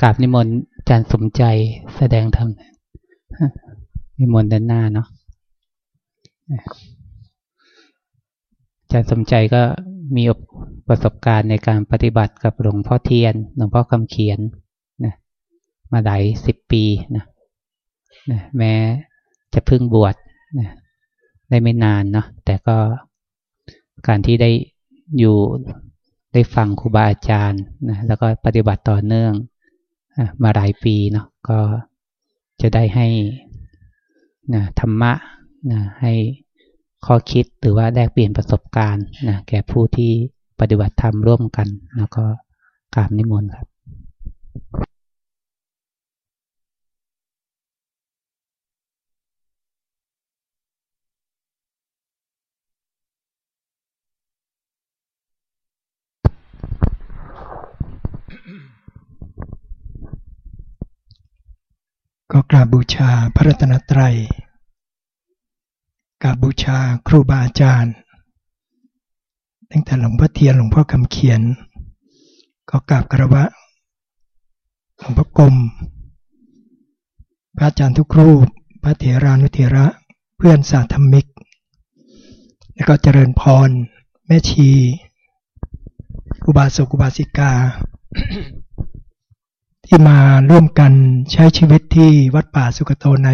กราบนิมนต์อาจารย์สมใจแสดงธรรมนิมนต์ด้านหน้าเนาะอาจารย์สมใจก็มีประสบการณ์ในการปฏิบัติกับหลวงพ่อเทียน หลวงพ่อคำเขียนนะมาหลายสิบปีนะนะแม้จะเพิ่งบวชนะได้ไม่นานเนาะแต่ก็การที่ได้อยู่ได้ฟังครูบาอาจารย์นะแล้วก็ปฏิบัติต่อเนื่อง มาหลายปีเนาะก็จะได้ให้นะธรรมะนะให้ข้อคิดหรือว่าแลกเปลี่ยนประสบการณ์นะแก่ผู้ที่ปฏิบัติธรรมร่วมกัน แล้วก็กราบนิมนต์ครับ ก็กราบบูชาพระรัตนตรัยกราบบูชาครูบาอาจารย์ ตั้งแต่หลวงพ่อเทียนหลวงพ่อคำเขียน ก็กราบกระวะหลวงพ่อกรมพระอาจารย์ทุกรูป พระเถรานุเถระเพื่อนสาธมิก แล้วก็เจริญพร แม่ชี อุบาสกอุบาสิกา ที่มาร่วมกันใช้ชีวิตที่วัดป่าสุกโตใน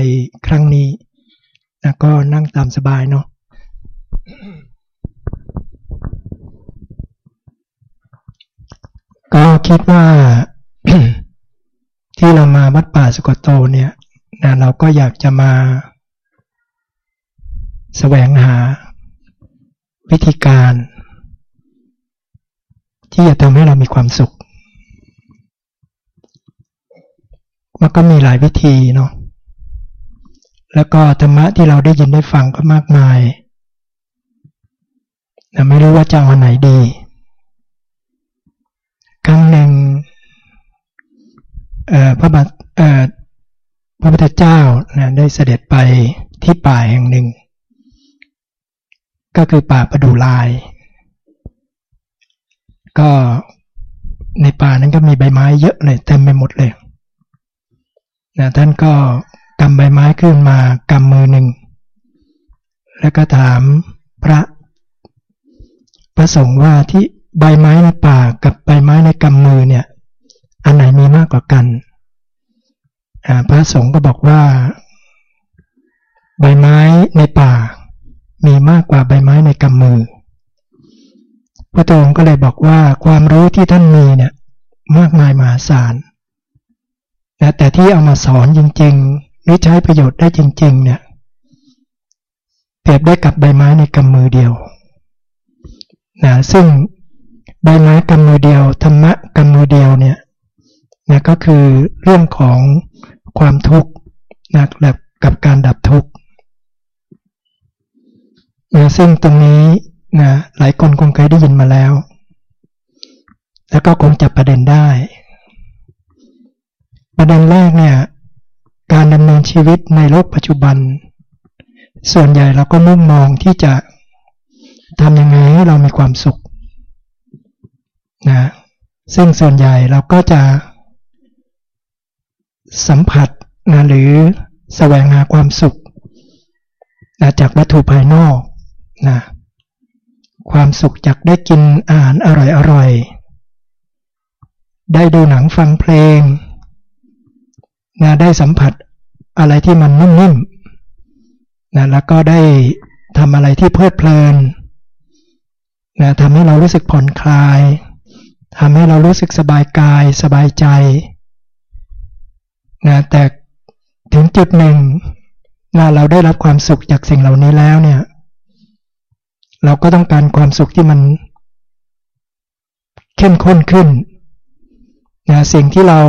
ครั้งนี้นะก็นั่งตามสบายเนาะก็คิดว่าที่เรามาวัดป่าสุกโตเนี่ยนะเราก็อยากจะมาสแสวงหาวิธีการ ที่จะทำให้เรามีความสุข มันก็มีหลายวิธีเนาะแล้วก็ธรรมะที่เราได้ยินได้ฟังก็มากมายแต่ไม่รู้ว่าจะเอาไหนดี ครั้งหนึ่งพระบาทพระพุทธเจ้านะได้เสด็จไปที่ป่าแห่งหนึ่ง ก็คือป่าประดูลาย ก็ในป่านั้นก็มีใบไม้เยอะเลยเต็มไปหมดเลย นะท่านก็กำใบไม้ขึ้นมากำมือหนึ่ง แล้วก็ถามพระพระสงฆ์ว่าที่ใบไม้ในป่ากับใบไม้ในกำมือเนี่ย อันไหนมีมากกว่ากัน พระสงฆ์ก็บอกว่า ใบไม้ในป่า มีมากกว่าใบไม้ในกำมือ พระองค์ก็เลยบอกว่าความรู้ที่ท่านมีเนี่ยมากมายมหาศาล นะแต่ที่เอามาสอนจริงๆ หรือใช้ประโยชน์ได้จริง ๆ เนี่ยเปรียบได้กับใบไม้ในกำมือเดียวนะซึ่งใบไม้กำมือเดียวธรรมะกำมือเดียวเนี่ยนะก็คือเรื่องของความทุกข์นะแบบกับการดับทุกข์นะซึ่งตรงนี้นะหลายคนคงเคยได้ยินมาแล้ว แล้วก็คงจับประเด็นได้ ประเด็นแรกเนี่ยการดำเนินชีวิตในโลกปัจจุบัน ส่วนใหญ่เราก็มุ่งมองที่จะทำยังไงให้เรามีความสุขนะซึ่งส่วนใหญ่เราก็จะสัมผัสนะหรือแสวงหาความสุขนะจากวัตถุภายนอกนะความสุขจากได้กินอาหารอร่อยๆ ได้ดูหนังฟังเพลง นะได้สัมผัสอะไรที่มันนุ่มๆนะแล้วก็ได้ทำอะไรที่เพลิดเพลินนะทำให้เรารู้สึกผ่อนคลายทำให้เรารู้สึกสบายกายสบายใจนะแต่ถึงจุดหนึ่งนะเราได้รับความสุขจากสิ่งเหล่านี้แล้วเนี่ย เราก็ต้องการความสุขที่มัน เข้มข้นขึ้นนะสิ่งที่เรา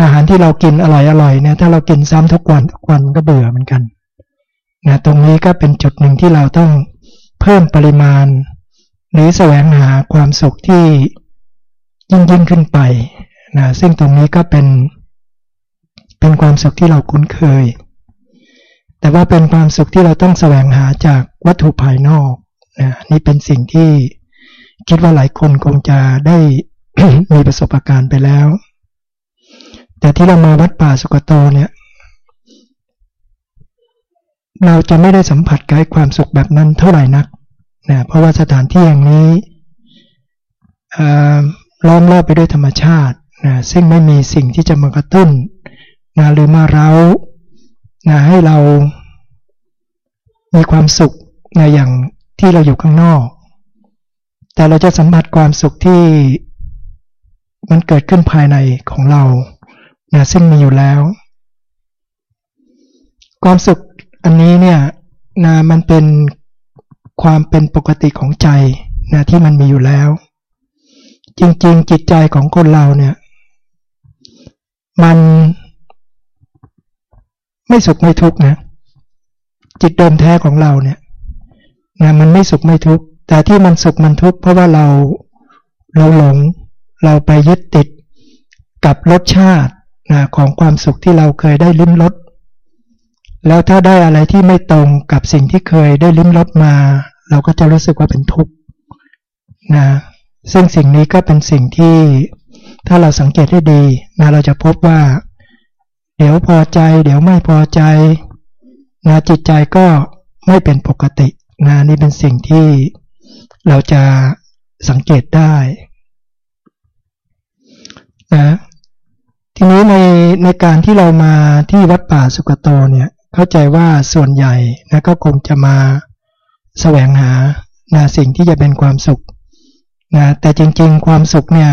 อาหารที่เรากินอร่อยอร่อยเนี่ยถ้าเรากินซ้ำทุกวันทุกวันก็เบื่อเหมือนกันนะตรงนี้ก็เป็นจุดหนึ่งที่เราต้องเพิ่มปริมาณ หรือแสวงหาความสุขที่ยิ่งยิ่งขึ้นไปนะซึ่งตรงนี้ก็เป็น เป็นความสุขที่เราคุ้นเคย แต่ว่าเป็นความสุขที่เราต้องแสวงหาจากวัตถุภายนอกนะนี่เป็นสิ่งที่คิดว่าหลายคนคงจะได้มีประสบการณ์ไปแล้ว แต่ที่เรามาวัดป่าสุกโตเนี่ยเราจะไม่ได้สัมผัสกับความสุขแบบนั้นเท่าไหร่นักนะเพราะว่าสถานที่แห่งนี้ล้อมรอบไปด้วยธรรมชาตินะซึ่งไม่มีสิ่งที่จะมากระตุ้นนะหรือมาเร้านะให้เรามีความสุขนะอย่างที่เราอยู่ข้างนอก แต่เราจะสัมผัสความสุขที่มันเกิดขึ้นภายในของเรา นะซึ่งมีอยู่แล้ว ความสุขอันนี้เนี่ยนะมันเป็นความเป็นปกติของใจนะที่มันมีอยู่แล้ว จริงๆ จิตใจของคนเราเนี่ย มันไม่สุขไม่ทุกข์นะจิตเดิมแท้ของเราเนี่ยนะมันไม่สุขไม่ทุกข์แต่ที่มันสุขมันทุกข์เพราะว่าเราเราหลง เราไปยึดติดกับรสชาติ นะของความสุขที่เราเคยได้ลิ้มรสแล้วถ้าได้อะไรที่ไม่ตรงกับสิ่งที่เคยได้ลิ้มรสมา เราก็จะรู้สึกว่าเป็นทุกข์นะซึ่งสิ่งนี้ก็เป็นสิ่งที่ถ้าเราสังเกตให้ดีนะเราจะพบว่า เดี๋ยวพอใจ เดี๋ยวไม่พอใจนะจิตใจก็ไม่เป็นปกตินะนี่เป็นสิ่งที่เราจะสังเกตได้นะ ทีนี้ในในการที่เรามาที่วัดป่าสุกโตเนี่ยเข้าใจว่าส่วนใหญ่นะก็คงจะมาแสวงหานะสิ่งที่จะเป็นความสุขนะแต่จริงๆ ความสุขเนี่ย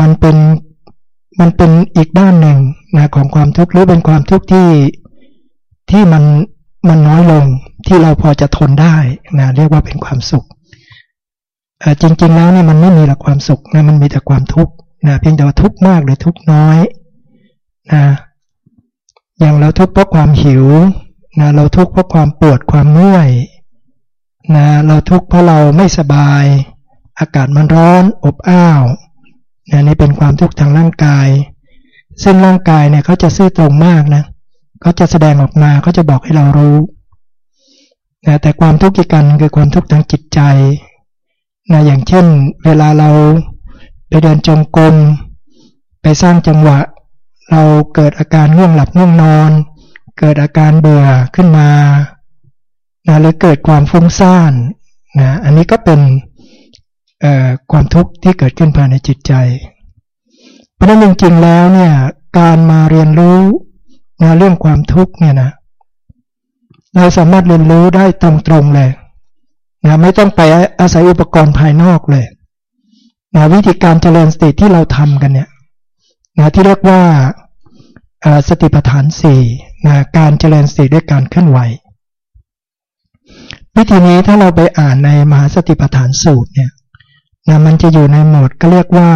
มันเป็นมันเป็นอีกด้านหนึ่งนะของความทุกข์หรือเป็นความทุกข์ที่ที่มันมันน้อยลงที่เราพอจะทนได้นะเรียกว่าเป็นความสุขจริง ๆ แล้วเนี่ยมันไม่มีหลักความสุขนะมันมีแต่ความทุกข์ นะเพียงแต่ว่าทุกมากหรือทุกน้อยนะอย่างเราทุกข์เพราะความหิวนะเราทุกข์เพราะความปวดความเมื่อยนะเราทุกข์เพราะเราไม่สบาย อากาศมันร้อนอบอ้าวนะนี่เป็นความทุกข์ทางร่างกาย ซึ่งร่างกายเนี่ยเขาจะซื่อตรงมากนะเขาจะแสดงออกมาเขาจะบอกให้เรารู้นะแต่ความทุกข์อีกกันคือความทุกข์ทางจิตใจนะอย่างเช่น เวลาเรา ไปเดินจงกรมไปสร้างจังหวะ เราเกิดอาการง่วงหลับง่วงนอน เกิดอาการเบื่อขึ้นมานะหรือเกิดความฟุ้งซ่านนะอันนี้ก็เป็นความทุกข์ที่เกิดขึ้นภายในจิตใจ เพราะนั้นจริงๆแล้วเนี่ยการมาเรียนรู้นะเรื่องความทุกข์เนี่ยนะเราสามารถเรียนรู้ได้ตรงๆเลยนะไม่ต้องไปอาศัยอุปกรณ์ภายนอกเลย นะวิธีการเจริญสติที่เราทำกันเนี่ยนะที่เรียกว่าสติปัฏฐานสี่นะการเจริญสติด้วยการเคลื่อนไหว วิธีนี้ถ้าเราไปอ่านในมหาสติปัฏฐานสูตรเนี่ยนะมันจะอยู่ในหมวดก็เรียกว่า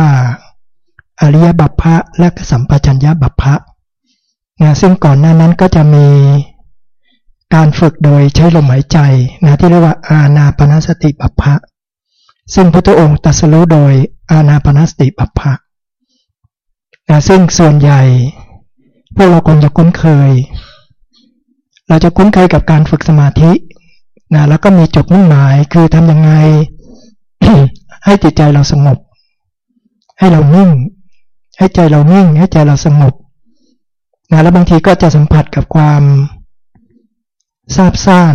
อริยบัพพะและสัมปชัญญะบัพพะนะซึ่งก่อนหน้านั้นก็จะมีการฝึกโดยใช้ลมหายใจนะที่เรียกว่าอาณาปณสติปัพพะ ซึ่งพระองค์ตรัสรู้โดยอาณาปณสติปัพพะนะซึ่งส่วนใหญ่ พวกเราคงจะคุ้นเคย เราจะคุ้นเคยกับการฝึกสมาธินะแล้วก็มีจุดมุ่งหมายคือทำยังไง ให้จิตใจเราสงบ ให้เรานิ่ง ให้ใจเรานิ่ง ให้ใจเราสงบนะแล้วบางทีก็จะสัมผัสกับความซาบซ่าน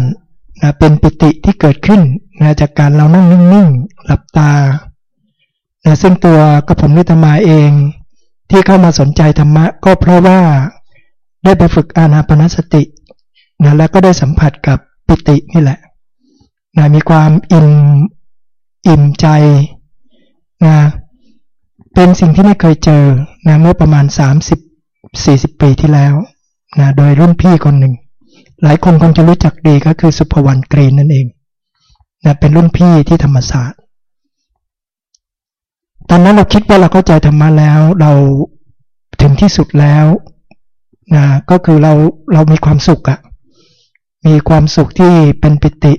นะเป็นปิติที่เกิดขึ้นนะจากการเรานั่งนิ่งๆ หลับตานะซึ่งตัวกระผมนิตมาเองที่เข้ามาสนใจธรรมะก็เพราะว่าได้ไปฝึกอานาปนสตินะแล้วก็ได้สัมผัสกับปิตินี่แหละนะมีความอิ่มอิ่มใจนะเป็นสิ่งที่ไม่เคยเจอนะเมื่อประมาณ 30-40 ปีที่แล้วนะโดยรุ่นพี่คนหนึ่ง หลายคนคงจะรู้จักดีก็คือสุภวรรณกรีนนั่นเองนะเป็นรุ่นพี่ที่ธรรมศาสตร์ ตอนนั้นเราคิดว่าเราเข้าใจธรรมะแล้วเราถึงที่สุดแล้วนะก็คือเราเรามีความสุขอะมีความสุขที่เป็นปิติ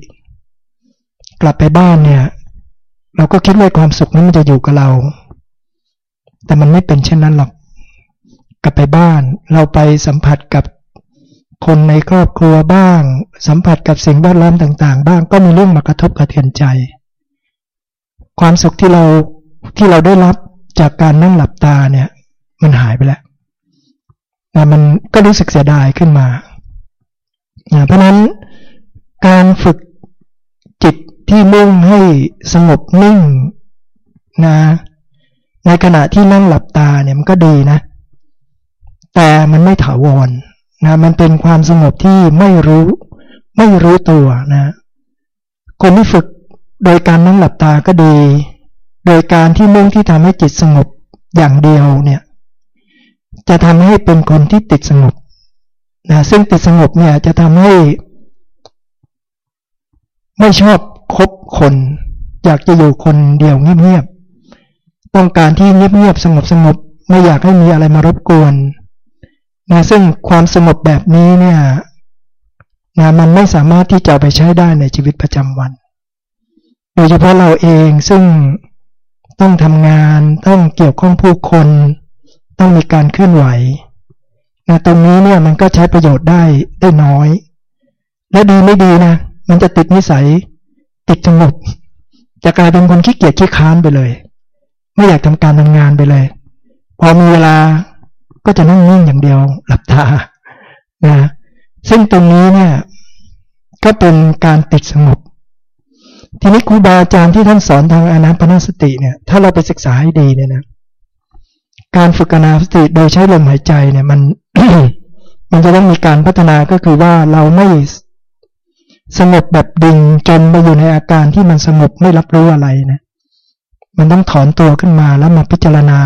กลับไปบ้านเนี่ย เราก็คิดว่าความสุขนั้นมันจะอยู่กับเรา แต่มันไม่เป็นเช่นนั้นหรอก กลับไปบ้าน เราไปสัมผัสกับ คนในครอบครัวบ้าง สัมผัสกับสิ่งแวดล้อมต่างๆ บ้างก็มีเรื่องมากระทบกระเทือนใจ ความสุขที่เราที่เราได้รับจากการนั่งหลับตาเนี่ย มันหายไปแล้วนะมันก็รู้สึกเสียดายขึ้นมานะเพราะนั้นการฝึกจิตที่มุ่งให้สงบนิ่งนะในขณะที่นั่งหลับตาเนี่ยมันก็ดีนะ แต่มันไม่ถาวร นะมันเป็นความสงบที่ไม่รู้ ไม่รู้ตัวนะ คนที่ฝึกโดยการนั่งหลับตาก็ดี โดยการที่มุ่งที่ทำให้จิตสงบอย่างเดียวเนี่ย จะทำให้เป็นคนที่ติดสงบนะซึ่งติดสงบเนี่ยจะทำให้ ไม่ชอบคบคน อยากจะอยู่คนเดียวเงียบๆต้องการที่เงียบๆสงบสงบไม่อยากให้มีอะไรมารบกวน นะซึ่งความสงบแบบนี้เนี่ยนะมันไม่สามารถที่จะไปใช้ได้ในชีวิตประจำวัน โดยเฉพาะเราเองซึ่งต้องทำงานต้องเกี่ยวข้องผู้คน ต้องมีการเคลื่อนไหวนะตรงนี้เนี่ยมันก็ใช้ประโยชน์ได้ได้น้อย และดีไม่ดีนะ มันจะติดนิสัย ติดสงบจะกลายเป็นคนขี้เกียจขี้ค้านไปเลย ไม่อยากทำการทำงานไปเลย พอมีเวลา ก็จะนั่งนิ่งอย่างเดียวหลับตานะซึ่งตรงนี้เนี่ยก็เป็นการติดสงบ ทีนี้ครูบาอาจารย์ที่ท่านสอนทางอนาปนาสติเนี่ยถ้าเราไปศึกษาให้ดีเนี่ยนะการฝึกอนาสติโดยใช้ลมหายใจเนี่ยมันมันจะต้องมีการพัฒนาก็คือว่าเราไม่สงบแบบดิ่งจนมาอยู่ในอาการที่มันสงบไม่รับรู้อะไรนะมันต้องถอนตัวขึ้นมาแล้วมาพิจารณา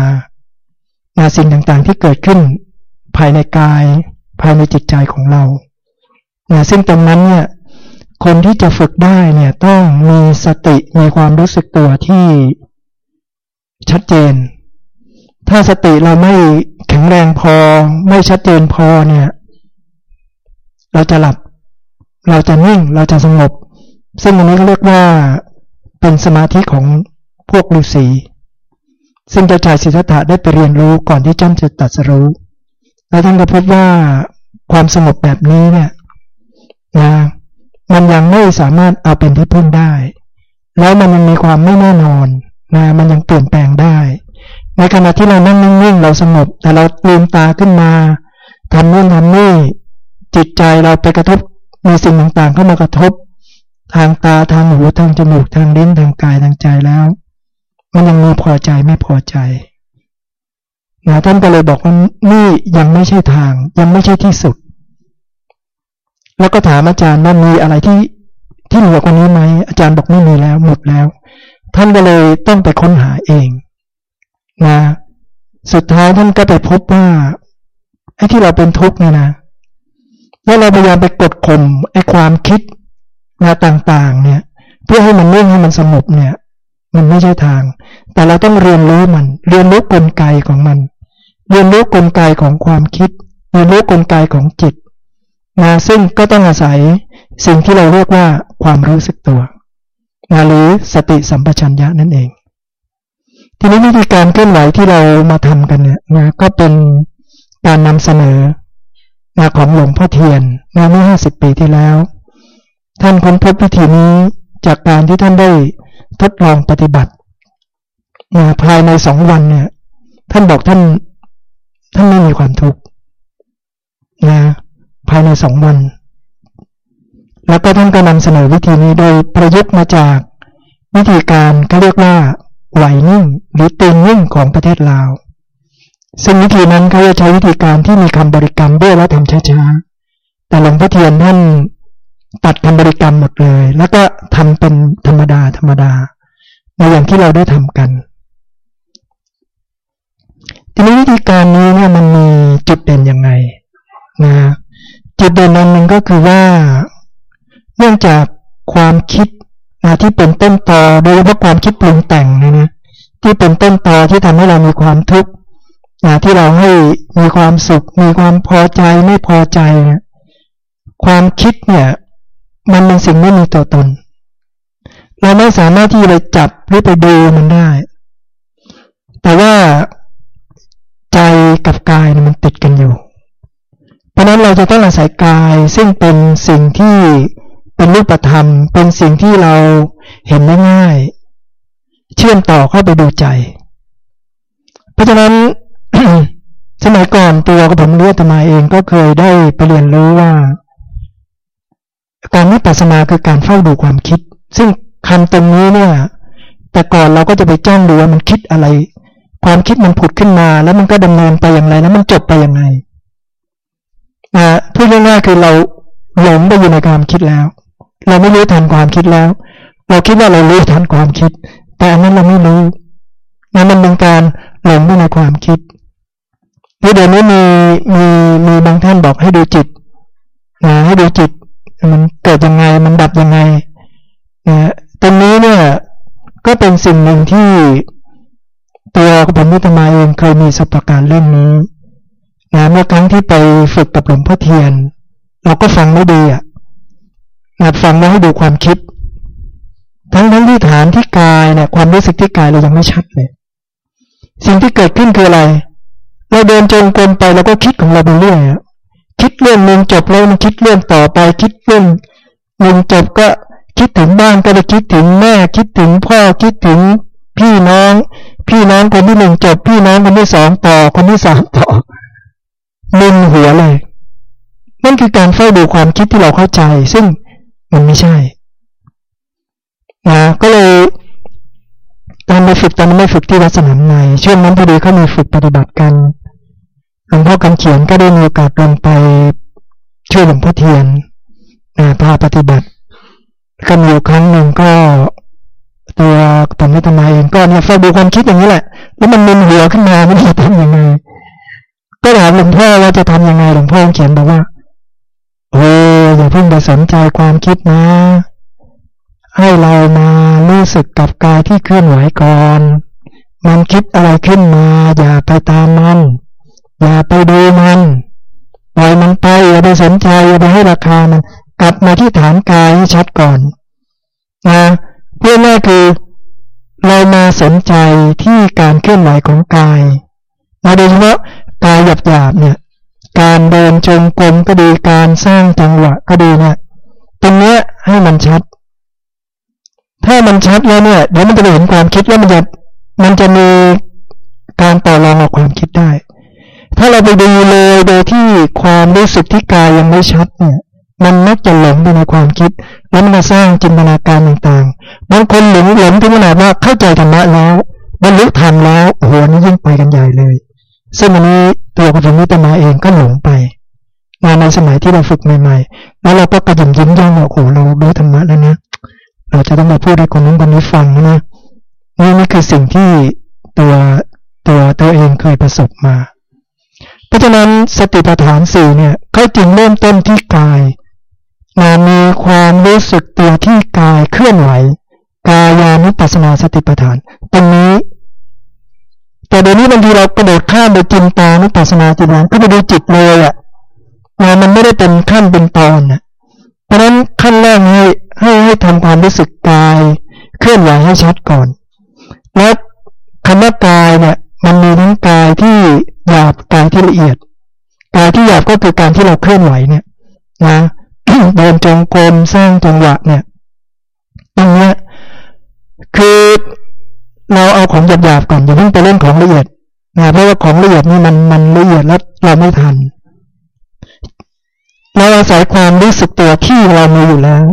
สิ่งต่างๆที่เกิดขึ้น ภายในกาย ภายในจิตใจของเรานะซึ่งตรงนั้นเนี่ยคนที่จะฝึกได้เนี่ยต้องมีสติมีความรู้สึกตัวที่ชัดเจน ถ้าสติเราไม่แข็งแรงพอ ไม่ชัดเจนพอเนี่ย เราจะหลับ เราจะนิ่ง เราจะสงบ ซึ่งอันนี้เขาเรียกว่าเป็นสมาธิของพวกฤาษี ซึ่งเจ้าชายสิทธัตถะได้ไปเรียนรู้ก่อนที่จ้าจะตัดสรู้ แล้วท่านก็พบว่าความสงบแบบนี้เนี่ยนะมันยังไม่สามารถเอาเป็นที่พึ่งได้ แล้วมันยังมีความไม่แน่นอนนะมันยังเปลี่ยนแปลงได้ ในขณะที่เรานั่งนิ่งๆเราสงบแต่เราลืมตาขึ้นมาทำนู่นทำนี่จิตใจเราไปกระทบมีสิ่งต่างๆเข้ามากระทบ ทางตาทางหูทางจมูกทางลิ้นทางกายทางใจแล้ว มันยังมีพอใจไม่พอใจนะท่านก็เลยบอกว่านี่ยังไม่ใช่ทาง ยังไม่ใช่ที่สุด แล้วก็ถามอาจารย์ว่ามีอะไรที่ที่เหนือกว่านี้ไหมอาจารย์บอกไม่มีแล้ว หมดแล้ว ท่านก็เลยต้องไปค้นหาเองนะสุดท้ายท่านก็ไปพบว่าไอ้ที่เราเป็นทุกข์เนี่ยนะว่าเราพยายามไปกดข่มไอ้ความคิดนะต่าง ๆ เนี่ย เพื่อให้มันนิ่งให้มันสงบเนี่ย มันไม่ใช่ทาง แต่เราต้องเรียนรู้มัน เรียนรู้กลไกของมัน เรียนรู้กลไกของความคิด เรียนรู้กลไกของจิตนะซึ่งก็ต้องอาศัยสิ่งที่เราเรียกว่าความรู้สึกตัวนะหรือสติสัมปชัญญะนั่นเอง ทีนี้วิธีการเคลื่อนไหวที่เรามาทำกันเนี่ยนะก็เป็นการนำเสนอนะของหลวงพ่อเทียนนะเมื่อห้าสิบปีที่แล้ว ท่านค้นพบวิธีนี้จากการที่ท่านได้ ทดลองปฏิบัติภายในสองวันเนี่ย ท่านบอกท่านท่านไม่มีความทุกข์นะภายในสองวัน แล้วก็ท่านก็นำเสนอวิธีนี้โดยประยุกต์มาจากวิธีการเขาเรียกว่าไหวนิ่งหรือตีนิ่งของประเทศลาว ซึ่งวิธีนั้นเขาจะใช้วิธีการที่มีคำบริกรรมด้วยแล้วทำช้าๆแต่หลวงพ่อเทียนท่าน ตัดคำบริกรรมหมดเลย แล้วก็ทำเป็นธรรมดาธรรมดาในอย่างที่เราได้ทำกันทีนี้วิธีการนี้เนี่ยมันมีจุดเด่นยังไงนะจุดเด่นนั้นหนึ่งก็คือว่าเนื่องจากความคิดนะที่เป็นต้นตอโดยเฉพาะความคิดปรุงแต่งนะนะที่เป็นต้นตอที่ทำให้เรามีความทุกข์นะที่เราให้มีความสุข มีความพอใจไม่พอใจเนี่ยความคิดเนี่ย มันเป็นสิ่งไม่มีตัวตน เราไม่สามารถที่จะไปจับหรือไปดูมันได้ แต่ว่าใจกับกายมันติดกันอยู่ เพราะนั้นเราจะต้องอาศัยกายซึ่งเป็นสิ่งที่เป็นรูปธรรม เป็นสิ่งที่เราเห็นได้ง่าย เชื่อมต่อเข้าไปดูใจ เพราะฉะนั้นสมัยก่อนตัวกับผมเลือดมาเองก็เคยได้ไปเรียนรู้ว่า การวิปัสสนาคือการเฝ้าดูความคิด ซึ่งคำตรงนี้เนี่ย แต่ก่อนเราก็จะไปจ้องดูว่ามันคิดอะไร ความคิดมันผุดขึ้นมา แล้วมันก็ดำเนินไปอย่างไร แล้วมันจบไปอยังไงนะพูดง่ายๆคือเราหลงไปอยู่ในความคิดแล้ว เราไม่รู้ทันความคิดแล้ว เราคิดว่าเรารู้ทันความคิด แต่อันนั้นเราไม่รู้นั่นมันเป็นการหลงไปในความคิดเดี๋ยวนี้มีมีมีบางท่านบอกให้ดูจิตนะให้ดูจิต มันเกิดยังไง มันดับยังไงนะตรงนี้เนี่ย ก็เป็น สิ่งหนึ่งที่ตัวผมนิตมาเองเคยมีสัปการเรื่องนี้นะเมื่อครั้งที่ไปฝึกกับหลวงพ่อเทียน เราก็ฟังไม่ดีอะนะฟังไม่ให้ดูความคิด ทั้งทั้งที่ฐานที่กายเนี่ยความรู้สึกที่กายเรายังไม่ชัดเลยสิ่งที่เกิดขึ้นคืออะไร เราเดินจงกรมไปเราก็คิดของเราไปเรื่อยคิดเรื่องหนึ่งจบแล้วมันคิดเรื่องต่อไป คิดเรื่องหนึ่งจบก็ คิดถึงบ้านก็ไปคิดถึงแม่ คิดถึงพ่อคิดถึงพี่น้อง พี่น้องคนที่หนึ่งจบ พี่น้องคนที่สองต่อคนที่สามต่อมึนหัวเลยนั่นคือการเฝ้าดูความคิดที่เราเข้าใจ ซึ่งมันไม่ใช่นะก็เลยตอนไปฝึกตอนนั้นไม่ฝึกที่วัดสนามในช่วงนั้นพอดีเขามีฝึกปฏิบัติกันหลวงพ่อคำเขียนก็ได้มีโอกาสลงไปช่วยหลวงพ่อเทียนนะพาปฏิบัติ ก็มีอยู่ครั้งหนึ่งก็ ตัวตอนนี้ทำไมเองก็เนี่ยฝ้าดูความคิดอย่างนี้แหละ แล้วมันมึนหัวขึ้นมาไม่รู้จะทำยังไงก็ถามหลวงพ่อว่าจะทำยังไงหลวงพ่อเขียนบอกว่าโอ้อย่าเพิ่งไปสนใจความคิดนะ ให้เรามารู้สึกกับกายที่เคลื่อนไหวก่อน มันคิดอะไรขึ้นมา อย่าไปตามมัน อย่าไปดูมันปล่อยมันไปอย่าไปสนใจอย่าไปให้ราคามัน กลับมาที่ฐานกายให้ชัดก่อนนะเพื่อแม่คือเรามาสนใจที่การเคลื่อนไหวของกายมาโดยเฉพาะกายหยาบๆเนี่ย การเดินจงกรมก็ดีการสร้างจังหวะก็ดีเนี่ยตรงเนี้ยให้มันชัด ถ้ามันชัดแล้วเนี่ยเดี๋ยวมันจะเห็นความคิดแล้วมันจะมันจะมีการต่อรองกับความคิดได้ ถ้าเราไปดูเลยโดยที่ความรู้สึกที่กายยังไม่ชัดเนี่ย มันมักจะหลงไปในความคิด แล้วมันมาสร้างจินตนาการต่างๆ บางคนหลงหลงถึงขนาดว่าเข้าใจธรรมะแล้วบรรลุธรรมแล้วโอ้โหนี่ยิ่งไปกันใหญ่เลย ซึ่งอันนี้ตัวของผมนิตมาเองก็หลงไปมาในสมัยที่เราฝึกใหม่ๆ แล้วเราก็กระยิมยิ้มย่องว่าโอ้โหเรารู้ธรรมะแล้วนะ เราจะต้องมาพูดให้คนนู้นคนนี้ฟังนะนี่นี่คือสิ่งที่ตัวตัวตัวเองเคยประสบมา เพราะฉะนั้นสติปัฏฐานสี่เนี่ยเขาจึงเริ่มต้นที่กาย นามีความรู้สึกตัวที่กายเคลื่อนไหว กายานุปัสนาสติปัฏฐาน ตรงนี้ แต่เดี๋ยวนี้บางทีเรากระโดดข้ามไปจินตานุปัสนาจิตนั้นก็ไปดูจิตเลยอะ่ะมันไม่ได้เป็นขั้นเป็นตอนนะเพราะนั้นขั้นแรกให้ให้ให้ทำความรู้สึกกายเคลื่อนไหวให้ชัดก่อน แล้วคำว่ากายเนี่ย มันมีทั้งกายที่หยาบกายที่ละเอียด กายที่หยาบก็คือการที่เราเคลื่อนไหวเนี่ย นะ เดินจงกรมสร้างจังหวะเนี่ยตรงเนี้ยคือเราเอาของหยาบๆก่อนอย่าเพิ่งไปเล่นของละเอียดนะเพราะว่าของละเอียดนี่มันมันละเอียดแล้วเราไม่ทันเราอาศัยความรู้สึกตัวที่เรามีอยู่แล้ว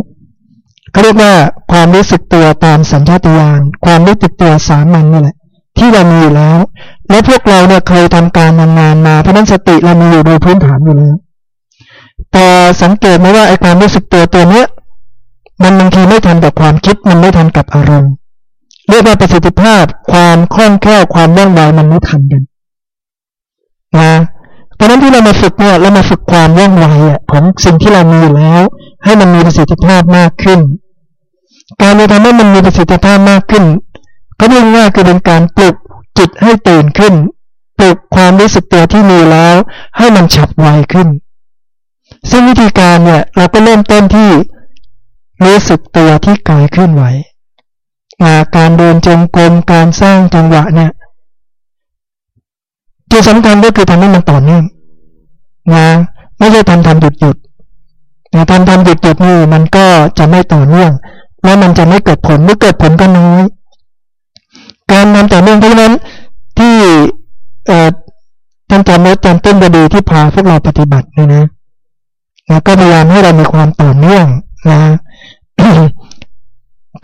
เขาเรียกว่าความรู้สึกตัวตามสัญชาตญาณความรู้สึกตัวสามัญนี่แหละ ที่เรามีอยู่แล้ว และพวกเราเนี่ยเคยทำการนานๆมาเพราะนั้นสติเรามีอยู่โดยพื้นฐานอยู่แล้ว แต่สังเกตไหมว่าไอ้ความรู้สึกตัวตัวเนี้ย มันบางทีไม่ทันกับความคิดมันไม่ทันกับอารมณ์เรียกว่าประสิทธิภาพความคล่องแคล่วความว่องไวมันไม่ทันกันนะเพราะนั้นที่เรามาฝึกเนี่ยเรามาฝึกความว่องไวอะของสิ่งที่เรามีอยู่แล้ว ให้มันมีประสิทธิภาพมากขึ้น การจะทำให้มันมีประสิทธิภาพมากขึ้น ก็เรียกว่าคือเป็นการปลุกจิตให้ตื่นขึ้น ปลุกความรู้สึกตัวที่มีแล้ว ให้มันฉับไวขึ้น ซึ่งวิธีการเนี่ยเราก็เริ่มต้นที่รู้สึกตัวที่กายเคลื่อนไหวการเดินจงกรมการสร้างจังหวะเนี่ยจุดสำคัญก็คือทำให้มันต่อเนื่องนะไม่ใช่ทำทำหยุดหยุดนะทำทำหยุดหยุดนี่มันก็จะไม่ต่อเนื่อง แล้วมันจะไม่เกิดผลเมื่อเกิดผลก็น้อย การทำต่อเนื่องเพราะนั้นที่ท่านจำมติจันต้นบดีที่พาพวกเราปฏิบัติเนี่ยนะ นะก็พยายามให้เรามีความต่อเนื่องนะ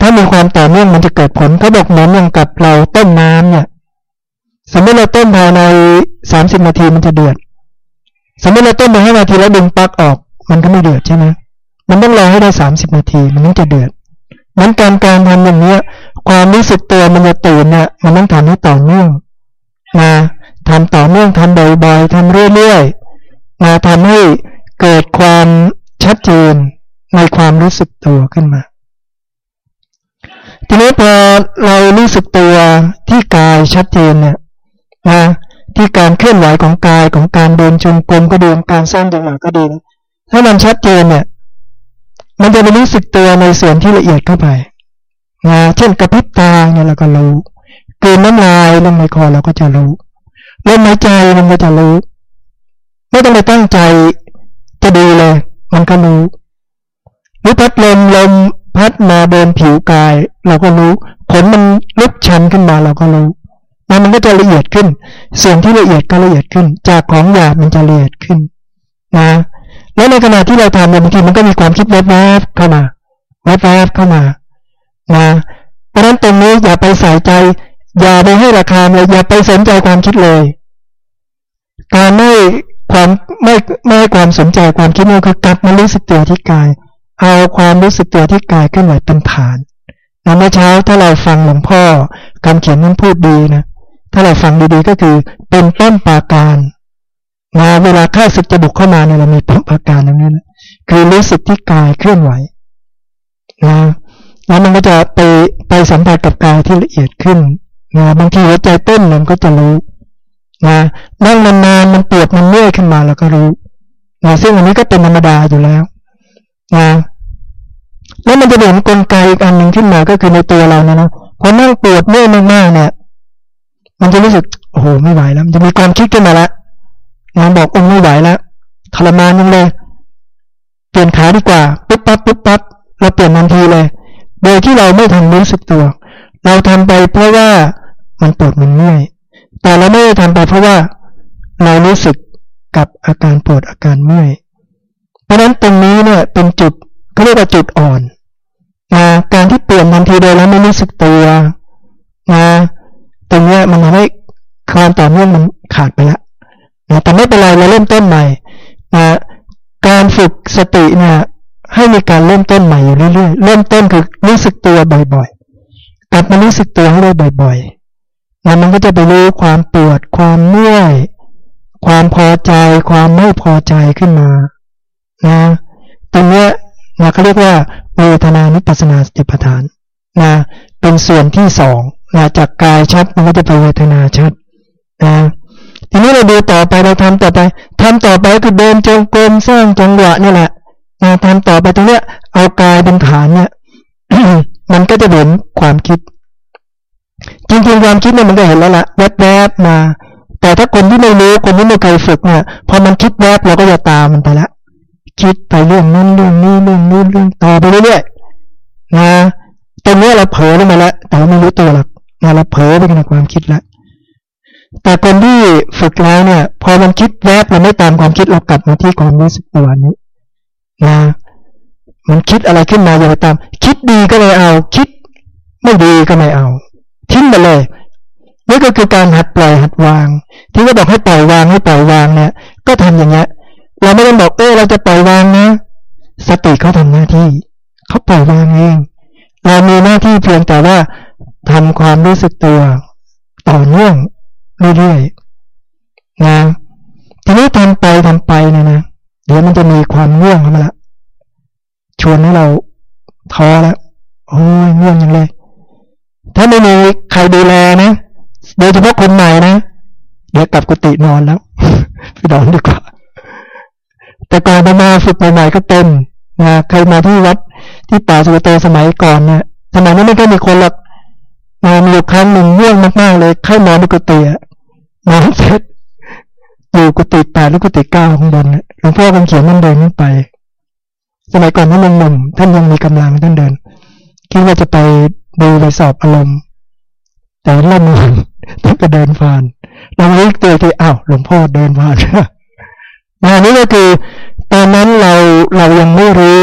ถ้ามีความต่อเนื่องมันจะเกิดผลเขาบอกเหมือนอย่างกับเราต้มน้ำเนี่ย สมมติเราต้มภายในสามสิบนาทีมันจะเดือด สมมติเราต้มไปห้านาทีแล้วดึงปลั๊กออก มันก็ไม่เดือดใช่ไหมมันต้องรอให้ได้สามสิบนาทีมันถึงจะเดือดเหมือนการการทำอย่างเนี้ย ความรู้สึกตัวมันจะตื่นเนี่ยมันต้องทำให้ต่อเนื่องมาทำต่อเนื่องทำบ่อยๆทำเรื่อยๆมาทำให้ เกิดความชัดเจนในความรู้สึกตัวขึ้นมา ทีนี้พอเรารู้สึกตัวที่กายชัดเจนเนี่ยนะที่การเคลื่อนไหวของกายของการเดินจงกรมก็ดีการสร้างจังหวะก็ดีนะถ้ามันชัดเจนเนี่ยมันจะไปรู้สึกตัวในส่วนที่ละเอียดเข้าไปนะเช่นกระพริบตาเนี่ยเราก็รู้กลืนน้ำลายลงในคอเราก็จะรู้ลมหายใจมันก็จะรู้ ไม่ต้องไปตั้งใจ จะดีเลย มันก็รู้หรือพัดลมลมพัดมาเดินผิวกาย เราก็รู้ขนมันลุกชันขึ้นมาเราก็รู้มันมันก็จะละเอียดขึ้น ส่วนที่ละเอียดก็ละเอียดขึ้น จากของหยาบมันจะละเอียดขึ้นนะแล้วในขณะที่เราทำเนี่ยบางทีมันก็มีความคิดแวบๆเข้ามาแวบๆเข้ามานะเพราะฉะนั้นตรงนี้อย่าไปใส่ใจ อย่าไปให้ราคาเลยอย่าไปสนใจความคิดเลย การไม่ ความไม่ไม่ให้ความสนใจความคิดนี่คือกลับมารู้สึกตัวที่กาย เอาความรู้สึกตัวที่กายขึ้นไหวเป็นฐานนะเมื่อเช้าถ้าเราฟังหลวงพ่อคำเขียนนั้นพูดดีนะถ้าเราฟังดีๆก็คือเป็นต้นปาการนะเวลาข้าศึกจะบุกเข้ามาเนี่ยเรามีปัอาการตรงนี้นะคือรู้สึกที่กายเคลื่อนไหวนะแล้วมันก็จะไปไปสัมผัสกับกายที่ละเอียดขึ้นนะบางทีหัวใจเต้นมันก็จะรู้ นะนั่งนานๆมันปวดมันเมื่อยขึ้นมาเราก็รู้นะซึ่งอันนี้ก็เป็นธรรมดาอยู่แล้วนะแล้วมันจะเห็นกลไกอีกอันหนึ่งขึ้นมาก็คือในตัวเราเนี่ยนะพอนั่งปวดเมื่อยมากๆเนี่ย มันจะรู้สึกโอ้โหไม่ไหวแล้วมันจะมีความคิดขึ้นมาแล้วนะบอกองไม่ไหวแล้วทรมานยังเลยเปลี่ยนขาดีกว่าปุ๊บปั๊บปุ๊บปั๊บเราเปลี่ยนทันทีเลย โดยที่เราไม่ทันรู้สึกตัว เราทำไปเพราะว่ามันปวดมันเมื่อย แต่เราไม่ได้ทำไปเพราะว่าเรารู้สึกกับอาการปวดอาการเมื่อย เพราะนั้นตรงนี้เนี่ยเป็นจุดเขาเรียกว่าจุดอ่อนนะการที่เปลี่ยนทันทีโดยแล้วไม่รู้สึกตัวนะตรงนี้มันทำให้ความต่อเนื่องมันขาดไปแล้วนะแต่ไม่เป็นไรเราเริ่มต้นใหม่นะการฝึกสติเนี่ยให้มีการเริ่มต้นใหม่อยู่เรื่อยๆ เริ่มต้นคือรู้สึกตัวบ่อยๆ กลับมารู้สึกตัวให้ได้บ่อย ๆนะมันก็จะไปรู้ความปวด ความเมื่อย ความพอใจ ความไม่พอใจขึ้นมา นะตรงนี้นะเขาเรียกว่าเวทนานุปัสนาสติปัฏฐานนะเป็นส่วนที่สองนะจากกายชัดมันก็จะไปเวทนาชัดนะทีนี้เราดูต่อไปเราทำต่อไปทำต่อไปคือเดินจงกรมสร้างจังหวะนี่แหละนะทำต่อไปตรงเนี้ยเอากายเป็นฐานเนี่ยมันก็จะเห็นความคิด จริงๆความคิดเนี่ยมันก็เห็นแล้วละแวบๆมา แต่ถ้าคนที่ไม่รู้คนที่ไม่เคยฝึกเนี่ยพอมันคิดแวบเราก็จะตามมันไปละ คิดไปเรื่องนั้นเรื่องนี้เรื่องนู้นเรื่องต่อไปเรื่อยๆนะตรงนี้เราเผลอลงมาแล้วแต่เราไม่รู้ตัวหรอกนะเราเผลอไปกับความคิดล้วแต่คนที่ฝึกแล้วเนี่ย พอมันคิดแวบเราไม่ตามความคิดเรากลับมาที่ความรู้สึกตัวนี้นะมันคิดอะไรขึ้นมาอย่าไปตาม คิดดีก็ไม่เอา คิดไม่ดีก็ไม่เอา ทิ้งไปเลยนี่ก็คือการหัดปล่อยหัดวาง ที่ก็บอกให้ปล่อยวางให้ปล่อยวางเนี่ย ก็ทำอย่างเงี้ย เราไม่ต้องบอกเออเราจะปล่อยวางนะ สติเขาทำหน้าที่เขาปล่อยวางเองเรามีหน้าที่เพียงแต่ว่าทำความรู้สึกตัวต่อเนื่องเรื่อยๆนะทีนี้ทำไปทำไปเนี่ยนะเดี๋ยวมันจะมีความง่วงเข้ามาละชวนให้เราท้อแล้วโอ้ยง่วงยังเลย ถ้าไม่มีใครดูแลนะโดยเฉพาะคนใหม่นะเดี๋ยวกลับกุฏินอนแล้วไปนอนดีกว่าแต่ก่อนมาฝึกใหม่ๆก็เป็นนะใครมาที่วัดที่ป่าสุโตสมัยก่อนเนี่ยสมัยนั้นไม่ค่อยมีคนหรอกมามีอยู่ครั้งหนึ่งง่วงมากๆเลยเข้านอนในกุฏินอนเสร็จอยู่กุฏิแปดหรือกุฏิเก้าข้างบนหลวงพ่อคำเขียนมันเดินขึ้นไป สมัยก่อนท่านหนุ่มท่านยังมีกำลังท่านเดิน คิดว่าจะไป ดูไปสอบอารมณ์ แต่ล่นมือท่านก็เดินผ่านเราลึกตัวที่อ้าวหลวงพ่อเดินผ่านนะนี่ก็คือ ตอนนั้นเราเรายังไม่รู้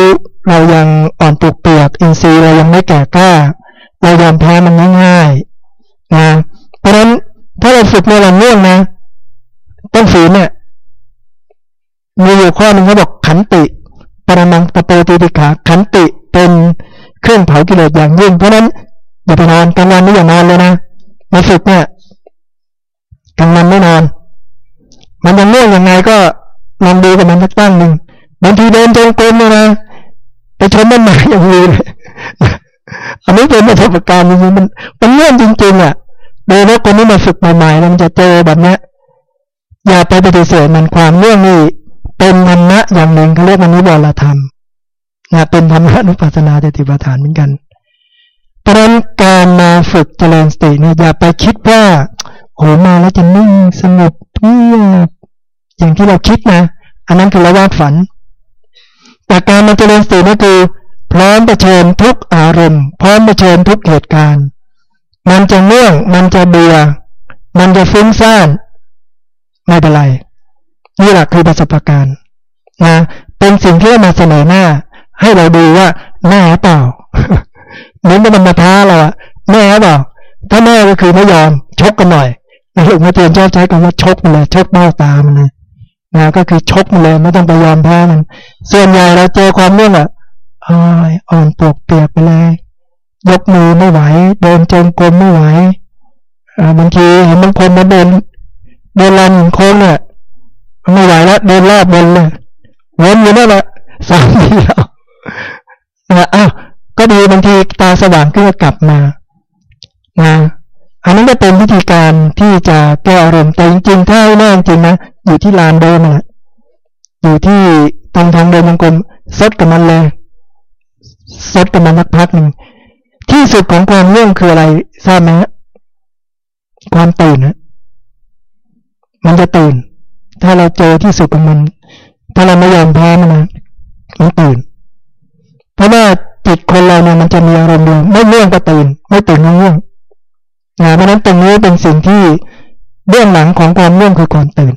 เรายังอ่อนปลุกเปียกอินทรีย์เรายังไม่แก่กล้า เรายอมแพ้มันง่ายๆนะเพราะฉะนั้นถ้าเราฝึกในลำเนื่องนะต้องฝืนเนี่ยมีอยู่ข้อหนึ่งเขาบอกขันติปรมังตะโปติติขาขันติเป็น เครื่องเผากิเลสอย่างยิ่ง เพราะนั้นอย่าไปนอนกลางวันนี่อย่านอนเลยนะมาฝึกเนี่ยกลางวันไม่นอน มันยังเรื่องยังไงก็ลองดูกับมันสักตั้งหนึ่งบางทีเดินจงกรมเลยนะไปชมมันมาอย่างนี้เลยอันนี้เป็นประสบการณ์จริงๆมันมันเรื่องจริงๆอะโดยเฉพาะคนที่มาฝึกใหม่ๆมันจะเจอแบบนี้อย่าไปปฏิเสธมันความเรื่องนี้เป็นธรรมะอย่างหนึ่งเขาเรียกมันนิวรธรรม นะเป็นธรรมะนุปัสสนาเติปฐานเหมือนกันเพราะนั้นการมาฝึกเจริญสติเนี่ยอย่าไปคิดว่าโอ้มาแล้วจะนิ่งสงบเงียบอย่างที่เราคิดนะ อันนั้นคือละวาดฝัน แต่การมาเจริญสตินั่นคือ พร้อมเผชิญทุกอารมณ์ พร้อมเผชิญทุกเหตุการณ์ มันจะเนื่องมันจะเบื่อมันจะฟุ้งซ่านไม่เป็นไรนี่แหละคือประสบการณ์นะเป็นสิ่งที่มาเสนอหน้า ให้เราดูว่าแน่เปล่าเหมือนมันมาท้าเราอะแน่เปล่า ถ้าแน่ก็คือไม่ยอมชกกันหน่อยหลวงพ่อเตียนชอบใช้คำว่าชกมันเลยชกเบ้าตามันเลยนะก็คือชกมันเลยไม่ต้องไปยอมแพ้มันส่วนใหญ่เราเจอความเรื่องอะอ่อนอ่อนปวกเปียกไปเลยยกมือไม่ไหว เดินจงกรมไม่ไหวบางทีเห็นบางคนมาเดินเดินลานหินโค้งเนี่ยไม่ไหวแล้วเดินรอบบนเลยวนอยู่นั่นแหละสามทีแล้ว นะอ้าวก็ดีบางทีตาสว่างขึ้นกลับมานะอันนั้นก็เป็นวิธีการที่จะแก้อารมณ์แต่จริงๆถ้าแน่จริงนะอยู่ที่ลานเดินนะอยู่ที่ตรงทางเดินยังกลมซดกับมันเลยซดกับมันสักพักหนึ่งที่สุดของความเรื่องคืออะไรทราบไหมความตื่นนะมันจะตื่น ถ้าเราเจอที่สุดของมัน ถ้าเราไม่ยอมแพ้มันนะมันตื่น เพราะว่าจิตคนเราเนี่ยมันจะมีอารมณ์เดียวไม่เรื่องก็ตื่นไม่ตื่นก็เรื่องนะเพราะนั้นตรงนี้เป็นสิ่งที่เบื้องหลังของความเรื่องคือก่อนตื่น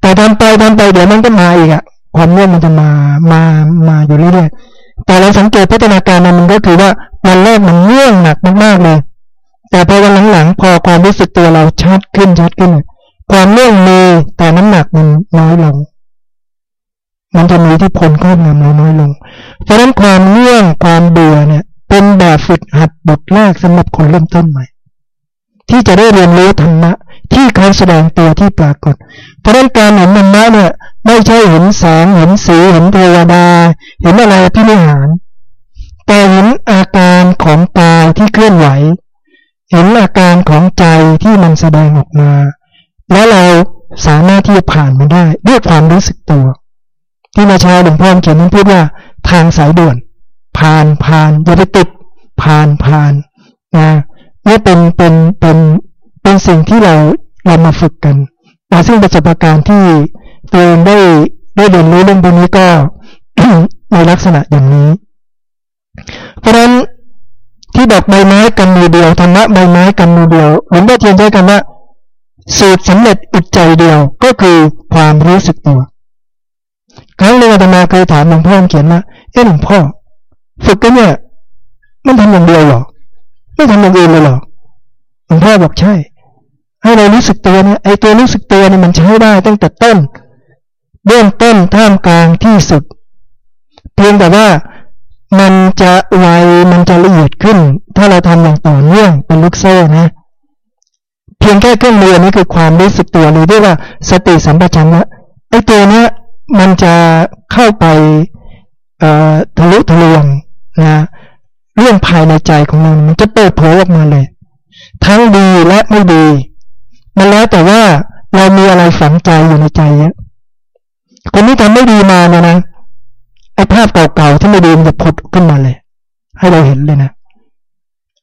แต่ทำไปทำไปเดี๋ยวมันก็มาอีกอะความเรื่องมันจะมามามาอยู่เรื่อยๆแต่เราสังเกตพัฒนาการมันก็คือว่าวันแรกมันเรื่องหนักมากๆเลย แต่พอวันหลังๆพอความรู้สึกตัวเราชัดขึ้นชัดขึ้น ความเรื่องมีแต่น้ำหนักมันน้อยลง มันจะมีที่พลครอบงำเราน้อยลงฉะนั้นความเรื่องความเบื่อเนี่ย เป็นแบบฝึกหัดบทแรกสำหรับคนเริ่มต้นใหม่ ที่จะได้เรียนรู้ธรรมะที่เขาแสดงตัวที่ปรากฏ เพราะนั้นการเห็นธรรมะเนี่ย ไม่ใช่เห็นแสงเห็นสีเห็นเทวดา เห็นอะไรที่ไม่หารแต่เห็นอาการของกายที่เคลื่อนไหว เห็นอาการของใจที่มันแสดงออกมา แล้วเราสามารถที่จะผ่านมันได้ด้วยความรู้สึกตัว ที่มาชาหลวงพ่อเขียนนั้นพูดว่า ทางสายด่วน ผ่านผ่านอย่าไปติดผ่านผ่านนะนี่เป็นเป็นเป็นเป็นสิ่งที่เราเรามาฝึกกันนะซึ่งประสบการณ์ที่ตัวเองได้ได้เรียนรู้เรื่องพวกนี้ก็ในลักษณะอย่างนี้ เพราะฉะนั้นที่บอกใบไม้กันมือเดียวธรรมะใบไม้กันมือเดียวหลวงพ่อเทียนใช้คำว่าสูตรสำเร็จอุดใจเดียวก็คือความรู้สึกตัว ครั้งหนึ่งอาตมาเคยถามหลวงพ่อเขียนว่าเอ๊ะหลวงพ่อ ฝึกกันเนี่ย มันทำอย่างเดียวหรอไม่ทำอย่างอื่นเลยหรอหลวงพ่อบอกใช่ ให้เรารู้สึกตัวเนี่ยไอ้ตัวรู้สึกตัวเนี่ยมันใช้ได้ตั้งแต่ต้นเบื้องต้นท่ามกลางที่สุด เพียงแต่ว่ามันจะไวมันจะละเอียดขึ้น ถ้าเราทำอย่างต่อเนื่องเป็นลูกโซ่นะ เพียงแค่เครื่องมือนี้คือความรู้สึกตัวหรือเรียกว่าสติสัมปชัญญะไอ้ตัวเนี้ย มันจะเข้าไปทะลุทะลวงนะเรื่องภายในใจของเรามันจะเปิดเผยออกมาเลย ทั้งดีและไม่ดี มันแล้วแต่ว่าเรามีอะไรฝังใจอยู่ในใจเยอะคนที่ทำไม่ดีมาเนี่ยนะไอ้ภาพเก่าๆที่ไม่ดีมันจะผุดขึ้นมาเลย ให้เราเห็นเลยนะ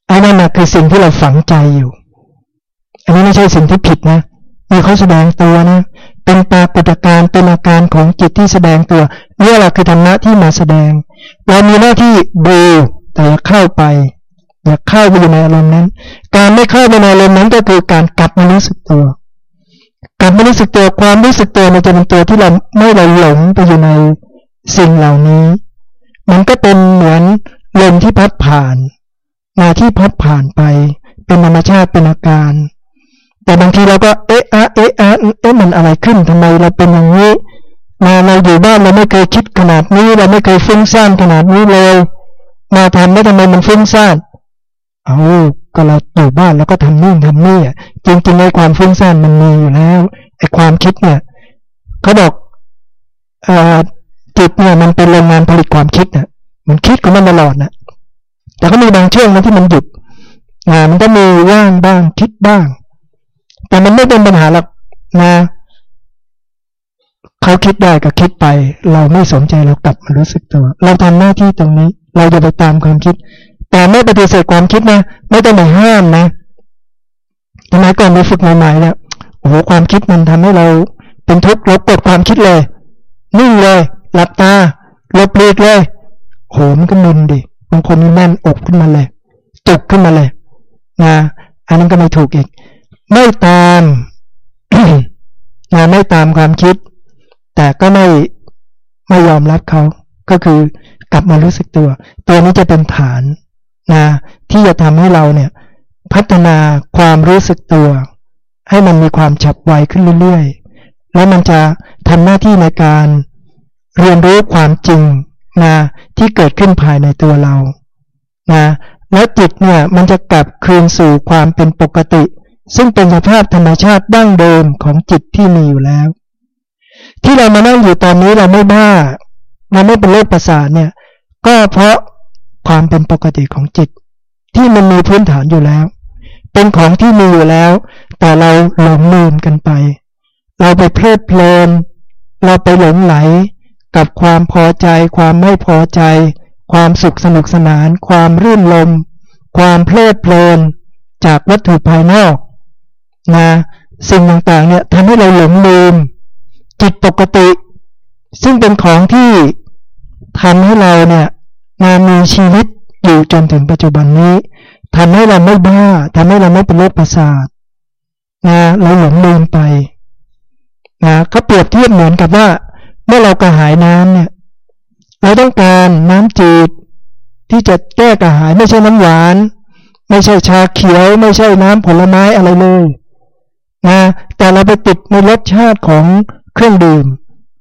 ไอ้นั่นนะคือสิ่งที่เราฝังใจอยู่ อันนี้ไม่ใช่สิ่งที่ผิดนะมีเขาแสดงตัวนะ เป็นปรากฏการณ์เป็นอาการของจิตที่แสดงตัวนี่แหละคือธรรมะที่มาแสดง เรามีหน้าที่ดูแต่เข้าไป อย่าเข้าไปอยู่ในอารมณ์นั้น การไม่เข้าไปในอารมณ์นั้นก็คือการกลับมารู้สึกตัวกลับมารู้สึกตัวความรู้สึกตัวมันจะเป็นตัวที่เราไม่เราหลงไปอยู่ในสิ่งเหล่านี้ มันก็เป็นเหมือนลมที่พัดผ่านนาที่พัดผ่านไป เป็นธรรมชาติเป็นอาการ แต่บางทีเราก็เอ๊ะอะเอ๊ะอะเอ๊ะมันอะไรขึ้นทำไมเราเป็นอย่างนี้มาเราอยู่บ้านเราไม่เคยคิดขนาดนี้ เราไม่เคยฟุ้งซ่านขนาดนี้เลย มาทำแล้วทำไมมันฟุ้งซ่านเอาก็เราอยู่บ้านแล้วก็ทำนู่นทำนี่จริงๆในความฟุ้งซ่านมันมีอยู่แล้วไอ้ความคิดเนี่ยเขาบอกอจิตเนี่ยมันเป็นโรงงานผลิตความคิดน่ะมันคิดของมันตลอดนะแต่ก็มีบางช่วงนะที่มันหยุดนะมันก็มีว่างบ้างคิดบ้าง แต่มันไม่เป็นปัญหาหรอกนะเขาคิดได้ก็คิดไป เราไม่สนใจเรากลับมารู้สึกตัว เราทำหน้าที่ตรงนี้ เราจะไปตามความคิด แต่ไม่ปฏิเสธความคิดนะไม่ต้องไปห้ามนะทำไมก่อนไปฝึกใหม่ๆเนี่ยโอ้โหความคิดมันทำให้เราเป็นทุกข์เรากดความคิดเลย นิ่งเลย หลับตาลบเลีกเลยโหมันก็มึนดิบางคนแน่นอกขึ้นมาเลย จุกขึ้นมาเลยนะอันนั้นก็ไม่ถูกอีก ไม่ตามนะไม่ตามความคิด แต่ก็ไม่ไม่ยอมรับเขาก็คือกลับมารู้สึกตัว ตัวนี้จะเป็นฐานนะที่จะทำให้เราเนี่ย พัฒนาความรู้สึกตัว ให้มันมีความฉับไวขึ้นเรื่อยๆ แล้วมันจะทำหน้าที่ในการเรียนรู้ความจริงนะที่เกิดขึ้นภายในตัวเรานะแล้วจิตเนี่ยมันจะกลับคืนสู่ความเป็นปกติ ซึ่งเป็นสภาพธรรมชาติดั้งเดิมของจิตที่มีอยู่แล้ว ที่เรามานั่งอยู่ตอนนี้เราไม่บ้า เราไม่เป็นโรคประสาทเนี่ย ก็เพราะความเป็นปกติของจิต ที่มันมีพื้นฐานอยู่แล้ว เป็นของที่มีอยู่แล้ว แต่เราหลงลืมกันไป เราไปเพลิดเพลิน เราไปหลงไหล กับความพอใจ ความไม่พอใจ ความสุขสนุกสนาน ความรื่นลม ความเพลิดเพลินจากวัตถุภายนอก นะสิ่งต่างๆเนี่ยทำให้เราหลงลืมจิตปกติ ซึ่งเป็นของที่ทำให้เราเนี่ยมามีชีวิตอยู่จนถึงปัจจุบันนี้ทำให้เราไม่บ้าทำให้เราไม่เป็นโรคประสาทนะเราหลงลืมไปนะก็เปรียบเทียบเหมือนกับว่า เมื่อเรากระหายน้ำเนี่ยเราต้องการน้ำจืดที่จะแก้กระหายไม่ใช่น้ำหวาน ไม่ใช่ชาเขียว ไม่ใช่น้ำผลไม้อะไรเลย นะแต่เราไปติดในรสชาติของเครื่องดื่ม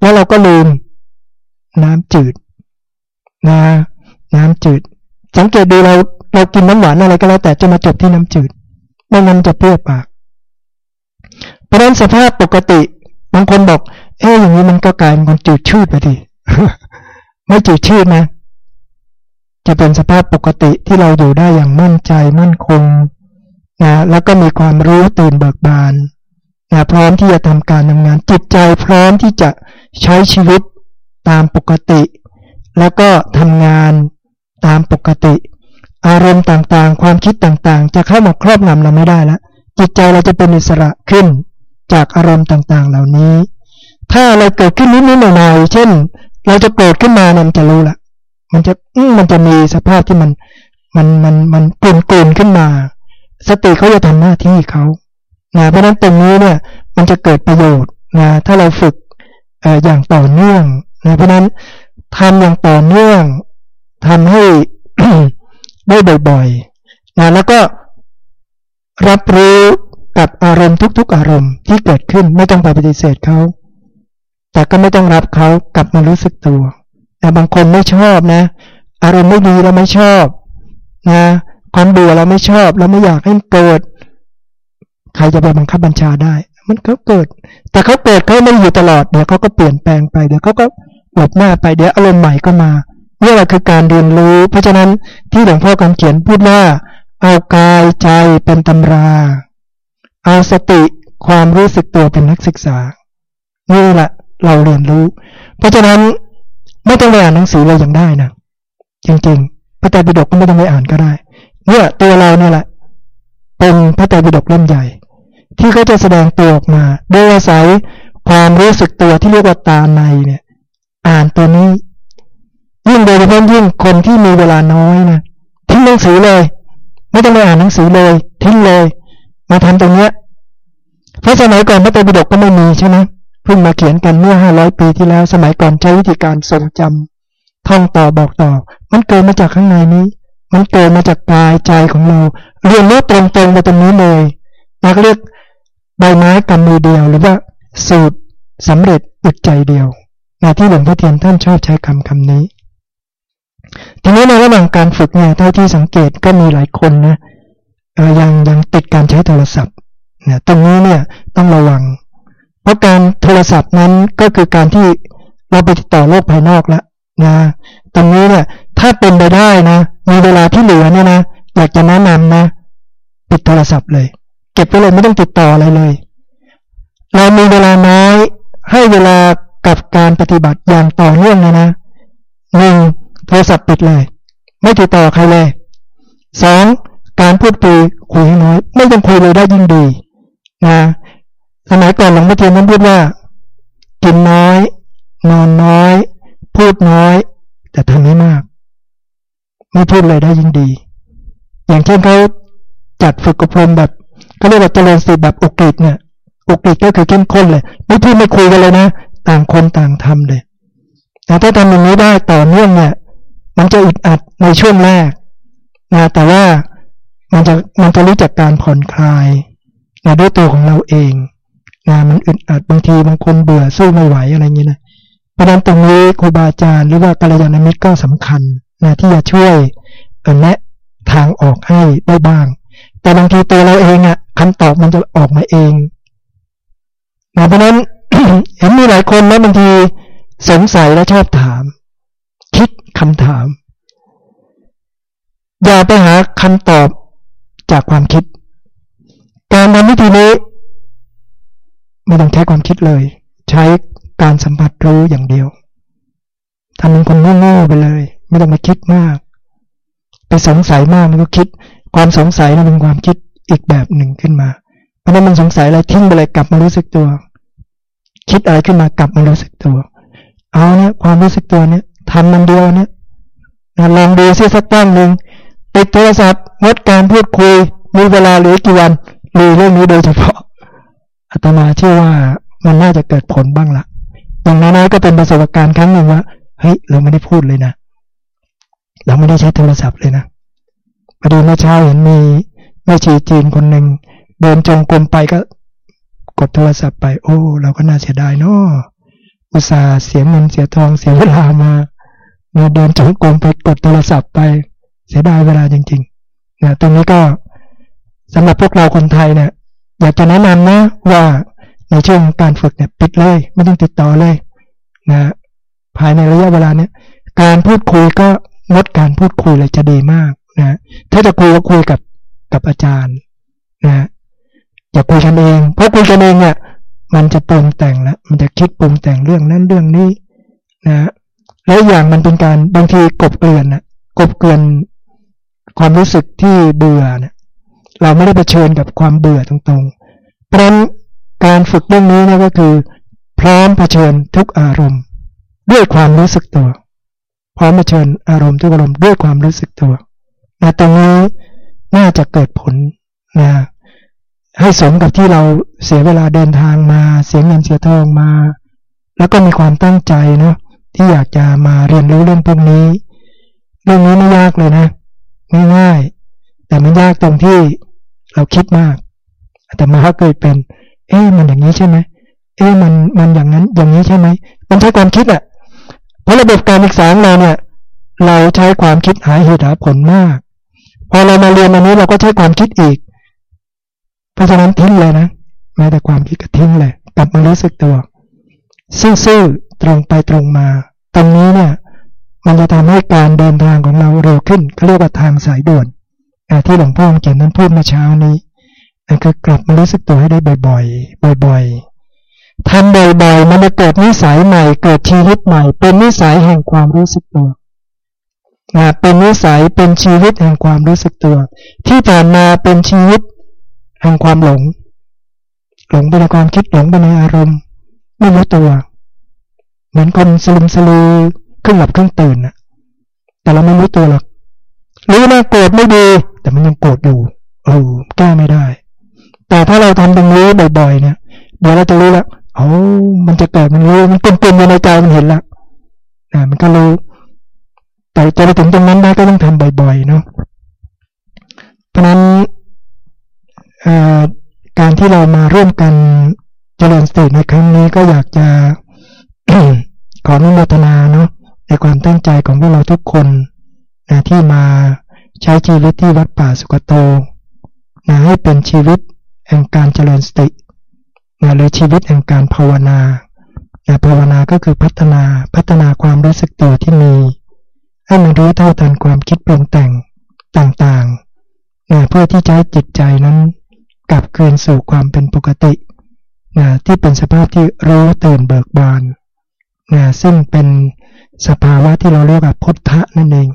แล้วเราก็ลืม น้ำจืดนะน้ำจืด สังเกตดูเราเรากินน้ำหวานอะไรก็แล้วแต่จะมาจบที่น้ำจืด ไม่งั้นจะเปรี้ยวปาก เพราะนั้นสภาพปกติบางคนบอก เอ้ยอย่างนี้มันก็กลายเป็นคนจืดชืดไปทีไม่จืดชืดนะจะเป็นสภาพปกติที่เราอยู่ได้อย่างมั่นใจมั่นคง นะแล้วก็มีความรู้ตื่นเบิกบานนะพร้อมที่จะทำการทำงาน จิตใจพร้อมที่จะใช้ชีวิตตามปกติ แล้วก็ทำงานตามปกติ อารมณ์ต่างๆ ความคิดต่างๆ จะเข้ามาครอบงำเราไม่ได้แล้วจิตใจเราจะเป็นอิสระขึ้นจากอารมณ์ต่างๆ เหล่านี้ ถ้าอะไรเกิดขึ้นนิดๆหน่อยๆเช่น เราจะโกรธขึ้นมาเนี่ยมันจะรู้ละมันจะมันจะมีสภาพที่มันมันมันมันกลุ่นกลุ่นขึ้นมา สติเขาจะทำหน้าที่เขานะเพราะนั้นตรงนี้เนี่ยมันจะเกิดประโยชน์นะถ้าเราฝึกอย่างต่อเนื่องนะเพราะนั้นทำอย่างต่อเนื่องทำให้ได้บ่อยๆนะแล้วก็รับรู้กับอารมณ์ทุกๆ อารมณ์ที่เกิดขึ้นไม่ต้องไปปฏิเสธเขาแต่ก็ไม่ต้องรับเขากลับมารู้สึกตัวแต่บางคนไม่ชอบนะ อารมณ์ไม่ดีเราไม่ชอบนะ ความเบื่อเราไม่ชอบ เราไม่อยากให้เกิด ใครจะไปบังคับบัญชาได้ มันเขาเกิด แต่เขาเกิดเขาไม่อยู่ตลอดเดี๋ยวเขาก็เปลี่ยนแปลงไปเดี๋ยวเขาก็หลบหน้าไปเดี๋ยวอารมณ์ใหม่ก็มานี่แหละคือการเรียนรู้ เพราะฉะนั้นที่หลวงพ่อคำเขียนพูดว่า เอากายใจเป็นตำรา เอาสติความรู้สึกตัวเป็นนักศึกษา นี่แหละเราเรียนรู้ เพราะฉะนั้นไม่ต้องไปอ่านหนังสือเรายังได้นะจริงๆพระไตรปิฎกก็ไม่ต้องไปอ่านก็ได้ เนี่ยตัวเราเนี่ยแหละเป็นพระไตรปิฎกเล่มใหญ่ ที่เขาจะแสดงตัวออกมา โดยอาศัยความรู้สึกตัวที่เรียกว่าตาในเนี่ย อ่านตัวนี้ ยิ่งโดยเฉพาะยิ่งคนที่มีเวลาน้อยนะทิ้งหนังสือเลย ไม่ต้องไปอ่านหนังสือเลย ทิ้งเลย มาทำตรงเนี้ยเพราะสมัยก่อนพระไตรปิฎกก็ไม่มีใช่ไหมเพิ่งมาเขียนกันเมื่อห้าร้อยปีที่แล้ว สมัยก่อนใช้วิธีการทรงจำท่องต่อบอกต่อ มันเกิดมาจากข้างในนี้ มันเกิดมาจากกายใจของเรา เรียนรู้ตรงๆมาตรงนี้เลยนักเรียกใบไม้กำมือเดียว หรือว่าสูตรสำเร็จอึดใจเดียว ในที่หลวงพ่อเทียนท่านชอบใช้คำคำนี้ ทีนี้ในระหว่างการฝึกเนี่ยเท่าที่สังเกตก็มีหลายคนนะยังยังติดการใช้โทรศัพท์เนี่ยตรงนี้เนี่ยต้องระวัง เพราะการโทรศัพท์นั้นก็คือการที่เราไปติดต่อโลกภายนอกแล้ว นะตรงนี้เนี่ยถ้าเป็นไปได้นะมีเวลาที่เหลือเนี่ยนะอยากจะแนะนำนะปิดโทรศัพท์เลย เก็บไว้เลยไม่ต้องติดต่ออะไรเลย เรามีเวลาน้อยให้เวลากับการปฏิบัติอย่างต่อเนื่องเลยนะหนึ่งโทรศัพท์ปิดเลย ไม่ติดต่อใครเลยสองการพูดคุยคุยให้น้อย ไม่ต้องคุยเลยได้ยิ่งดีนะสมัยก่อนหลวงพ่อเทียนท่านพูดว่า กินน้อย นอนน้อย พูดน้อย แต่ทำไม่มาก ไม่พูดเลยได้ยิ่งดี อย่างเช่นเขาจัดฝึกอบรมแบบเขาเรียกว่าเจริญสติแบบอุกฤษเนี่ยอุกฤษก็คือเข้มข้นเลย ไม่พูดไม่คุยกันเลยนะ ต่างคนต่างทำเลยแต่ถ้าทำอย่างนี้ได้ต่อเนื่องเนี่ย มันจะอึดอัดในช่วงแรกนะแต่ว่ามันจะมันจะรู้จักการผ่อนคลายนะด้วยตัวของเราเองนะมันอึดอัดบางทีบางคนเบื่อสู้ไม่ไหวอะไรอย่างนี้นะ ราะนั้นตรงนี้ครูบาอาจารย์หรือว่ากัลยาณมิตรก็สำคัญนะที่จะช่วยแนะทางออกให้ได้บ้าง แต่บางทีตัวเราเองอะ่ะคำตอบมันจะออกมาเองนะเพราะนั้นเห็นมีหลายคนนะบางทีสงสัยและชอบถาม คิดคำถาม อย่าไปหาคำตอบจากความคิด การทำวิธีนี้ไม่ต้องใช้ความคิดเลย ใช้ การสัมผัสรู้อย่างเดียวทำเป็นคนโง่ๆไปเลย ไม่ต้องมาคิดมาก ไปสงสัยมากมันก็คิด ความสงสัยนั้นเป็นความคิดอีกแบบหนึ่งขึ้นมา เพราะนั้นมันสงสัยอะไรทิ้งไปเลยกลับมารู้สึกตัว คิดอะไรขึ้นมากลับมารู้สึกตัว เอาเนี่ยความรู้สึกตัวเนี่ยทำมันเดียวเนี่ยลองดูซิสักตั้งหนึ่งปิดโทรศัพท์งดการพูดคุยมีเวลาหลือกี่วันดูเรื่องนี้โดยเฉพาะอาตมาเชื่อว่ามันน่าจะเกิดผลบ้างละ อย่างน้อยๆก็เป็นประสบการณ์ครั้งหนึ่งว่าเฮ้ยเราไม่ได้พูดเลยนะเราไม่ได้ใช้โทรศัพท์เลยนะพอดีเมื่อเช้าเห็นมีแม่ชีจีนคนหนึ่งเดินจงกรมไปก็กดโทรศัพท์ไป โอ้ เราก็น่าเสียดายเนาะอุตส่าห์เสียเงินเสียทองเสียเวลามาเนี่ยเดินจงกรมไปกดโทรศัพท์ไป เสียดายเวลาจริงๆเนี่ยตรงนี้ก็สำหรับพวกเราคนไทยเนี่ยอยากจะแนะนำนะว่า ในช่วงการฝึกเนี่ยปิดเลย ไม่ต้องติดต่อเลยนะภายในระยะเวลาเนี่ยการพูดคุยก็งดการพูดคุยเลยจะดีมากนะถ้าจะคุยก็คุยกับกับอาจารย์นะอย่าคุยกันเองเพราะคุยกันเองเนี่ยมันจะปรุงแต่งล้วมันจะคิดปรุงแต่งเรื่องนั้นเรื่องนี้นะแล้วอย่างมันเป็นการบางทีกบเกลื่อนนะกบเกลื่อนความรู้สึกที่เบื่อเนี่ยเราไม่ได้เผชิญกับความเบื่อตรงๆเพราะนั้น การฝึกเรื่องนี้นะก็คือ พร้อมเผชิญทุกอารมณ์ ด้วยความรู้สึกตัว พร้อมเผชิญอารมณ์ทุกอารมณ์ด้วยความรู้สึกตัวนะตรงนี้น่าจะเกิดผลนะให้สมกับที่เราเสียเวลาเดินทางมา เสียเงินเสียทองมา แล้วก็มีความตั้งใจนะที่อยากจะมาเรียนรู้เรื่องพวกนี้ เรื่องนี้ไม่ยากเลยนะง่ายๆแต่มันยากตรงที่เราคิดมากแต่มาเคยเป็น เอ๊ะมันอย่างนี้ใช่ไหมเอ๊ะมันมันอย่างนั้นอย่างนี้ใช่ไหมมันใช้ความคิดอะ่ะเพราะระบบการศึกษาเราเนี่ย เราใช้ความคิดหาเหตุหาผลมาก พอเรามาเรียนอันนี้เราก็ใช้ความคิดอีก เพราะฉะนั้นทิ้งเลยนะแม้แต่ความคิดก็ทิ้งเลยกลับมารู้สึกตัวซื่อๆตรงไปตรงมา ตรงนี้เนี่ย มันจะทำให้การเดินทางของเราเร็วขึ้นเขาเรียกว่าทางสายด่วนที่หลวงพ่อเขียนนั้นพูดเมื่อเช้านี้ นั่คือกลับมารู้สึกตัวให้ได้บ่อยๆ บ่อยๆทำบ่อยๆ มันจะเกิดนิสัยใหม่ เกิดชีวิตใหม่ เป็นนิสัยแห่งความรู้สึกตัวนะเป็นนิสัยเป็นชีวิตแห่งความรู้สึกตัว ที่ผ่านมาเป็นชีวิตแห่งความหลง หลงไปในความคิดหลงไปในอารมณ์ ไม่รู้ตัว เหมือนคนสลุมสลือครึ่งหลับครึ่งตื่นนะแต่เราไม่รู้ตัวหรอกรู้นะโกรธไม่ดี แต่มันยังโกรธอยู่เออแก้ไม่ได้ แต่ถ้าเราทำตรงนี้บ่อยๆเนี่ย เดี๋ยวเราจะรู้แล้วโอ้มันจะเกิดมันรู้มันเป็นๆอยู่ในใจมันเห็นล้วนะมันก็รู้แต่จะไปถึงตรงนั้นได้ก็ต้องทำบ่อย ๆ เนาะเพราะนั้นการที่เรามาร่วมกันเจริญสติในครั้งนี้ก็อยากจะขออนุโมทนาเนาะในความตั้งใจของพวกเราทุกคนนะที่มาใช้ชีวิตที่วัดป่าสุกโตนะให้เป็นชีวิต แห่งการเจริญสตินะหรือชีวิตแห่งการภาวนานะภาวนาก็คือพัฒนาพัฒนาความรู้สึกตัวที่มี ให้มันรู้เท่าทันความคิดปรุงแต่งต่างๆนะเพื่อที่จะให้จิตใจนั้น กลับคืนสู่ความเป็นปกตินะที่เป็นสภาพที่รู้ตื่นเบิกบานนะซึ่งเป็นสภาวะที่เราเรียกว่าพุทธะนั่นเอง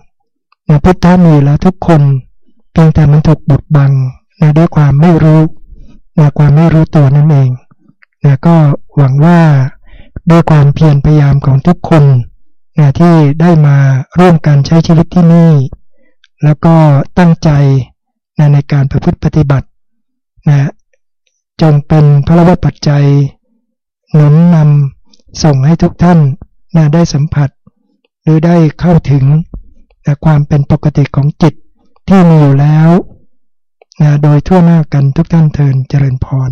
นะพุทธะมีแล้วทุกคนเพียงแต่มันถูกบดบังนะด้วยความไม่รู้ นะความไม่รู้ตัวนั่นเองนะก็หวังว่าด้วยความเพียรพยายามของทุกคนนะที่ได้มาร่วมกันใช้ชีวิตที่นี่ แล้วก็ตั้งใจนะในการประพฤติปฏิบัตินะจงเป็นพระวปัจจัยหนุนนำส่งให้ทุกท่านนะได้สัมผัส หรือได้เข้าถึงนะความเป็นปกติของจิตที่มีอยู่แล้ว โดยทั่วหน้ากันทุกท่านเทินเจริญพร